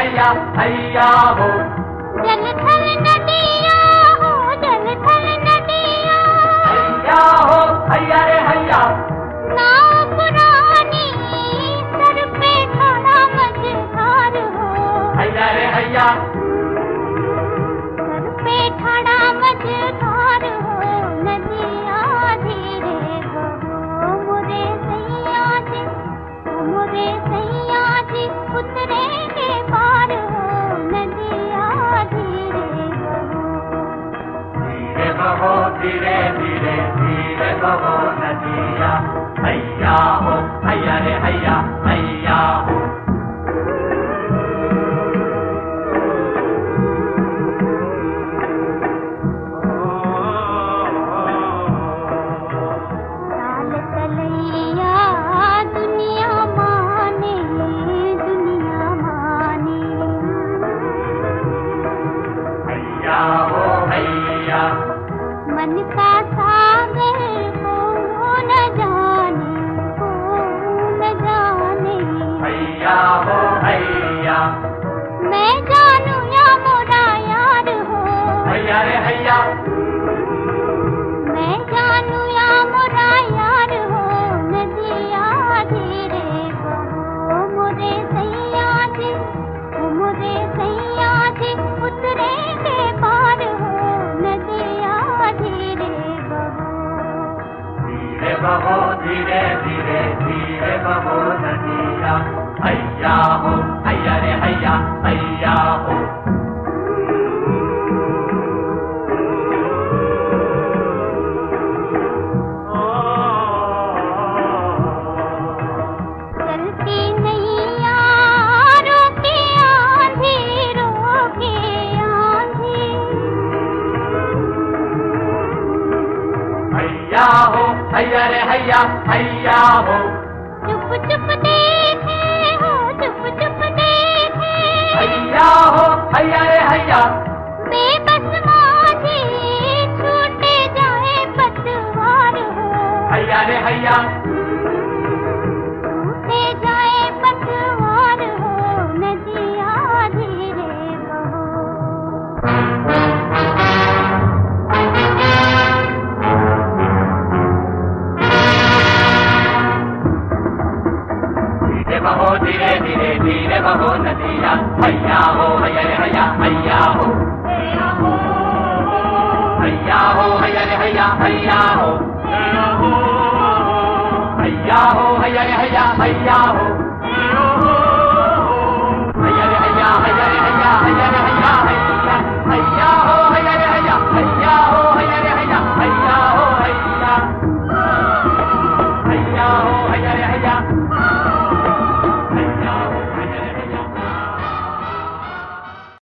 हैया रे धीरे बहो धीरे धीरे धीरे बहो नदिया हैया हो हैया रे हैया हैया हो मन का सागर को न जाने को न जाने। हैया हो हैया मैं जानू या मोरा यार हो। हैया रे हैया बहो धीरे धीरे धीरे बहो नदिया। भैया हो हैया हो, हैया रे हैया हैया हो। चुप चुप देखे हो चुप चुप देखे हैया हो, हैया रे हैया। बेबस माझी छूटे जाए पतवार हो हैया रे हैया। बहो धीरे धीरे धीरे बहो नदिया हैया हो हैया रे हैया हैया हो हैया हो हैया रे हैया हैया हो हैया हो हैया रे हैया हैया हो